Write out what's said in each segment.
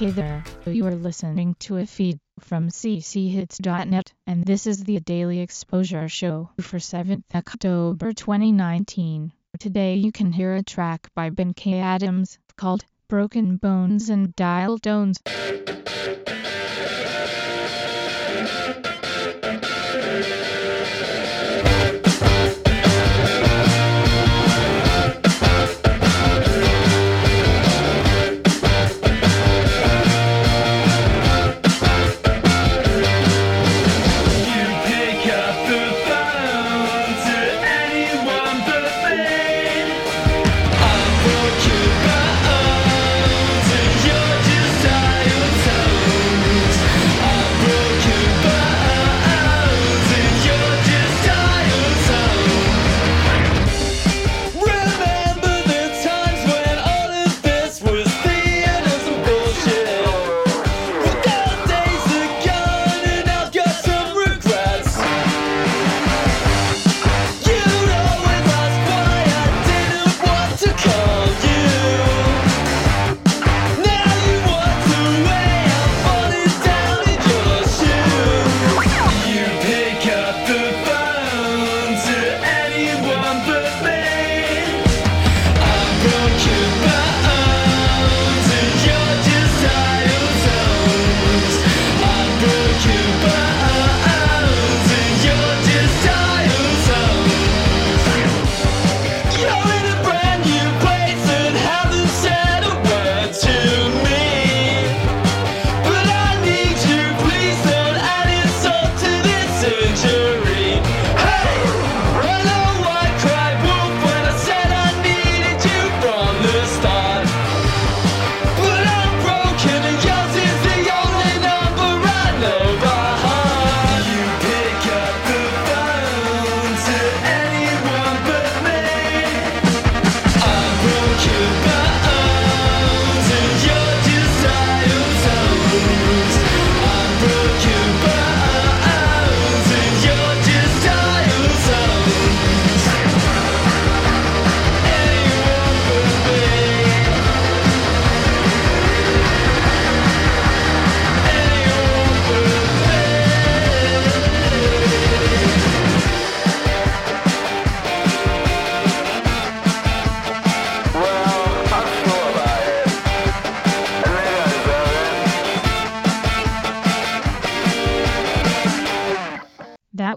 Hey there, you are listening to a feed from cchits.net, and this is the Daily Exposure Show for 7th October 2019. Today you can hear a track by Ben K. Adams called Broken Bones and Dial Tones.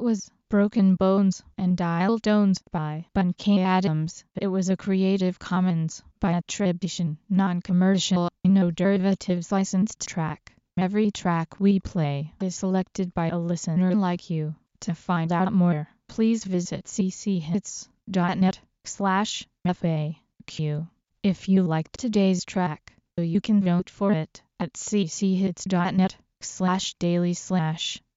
Was Broken Bones and Dial Tones by Ben K. Adams. It was a Creative Commons by attribution, non-commercial, no derivatives licensed track. Every track we play is selected by a listener like you. To find out more, please visit cchits.net slash FAQ. If you liked today's track, you can vote for it at cchits.net slash daily slash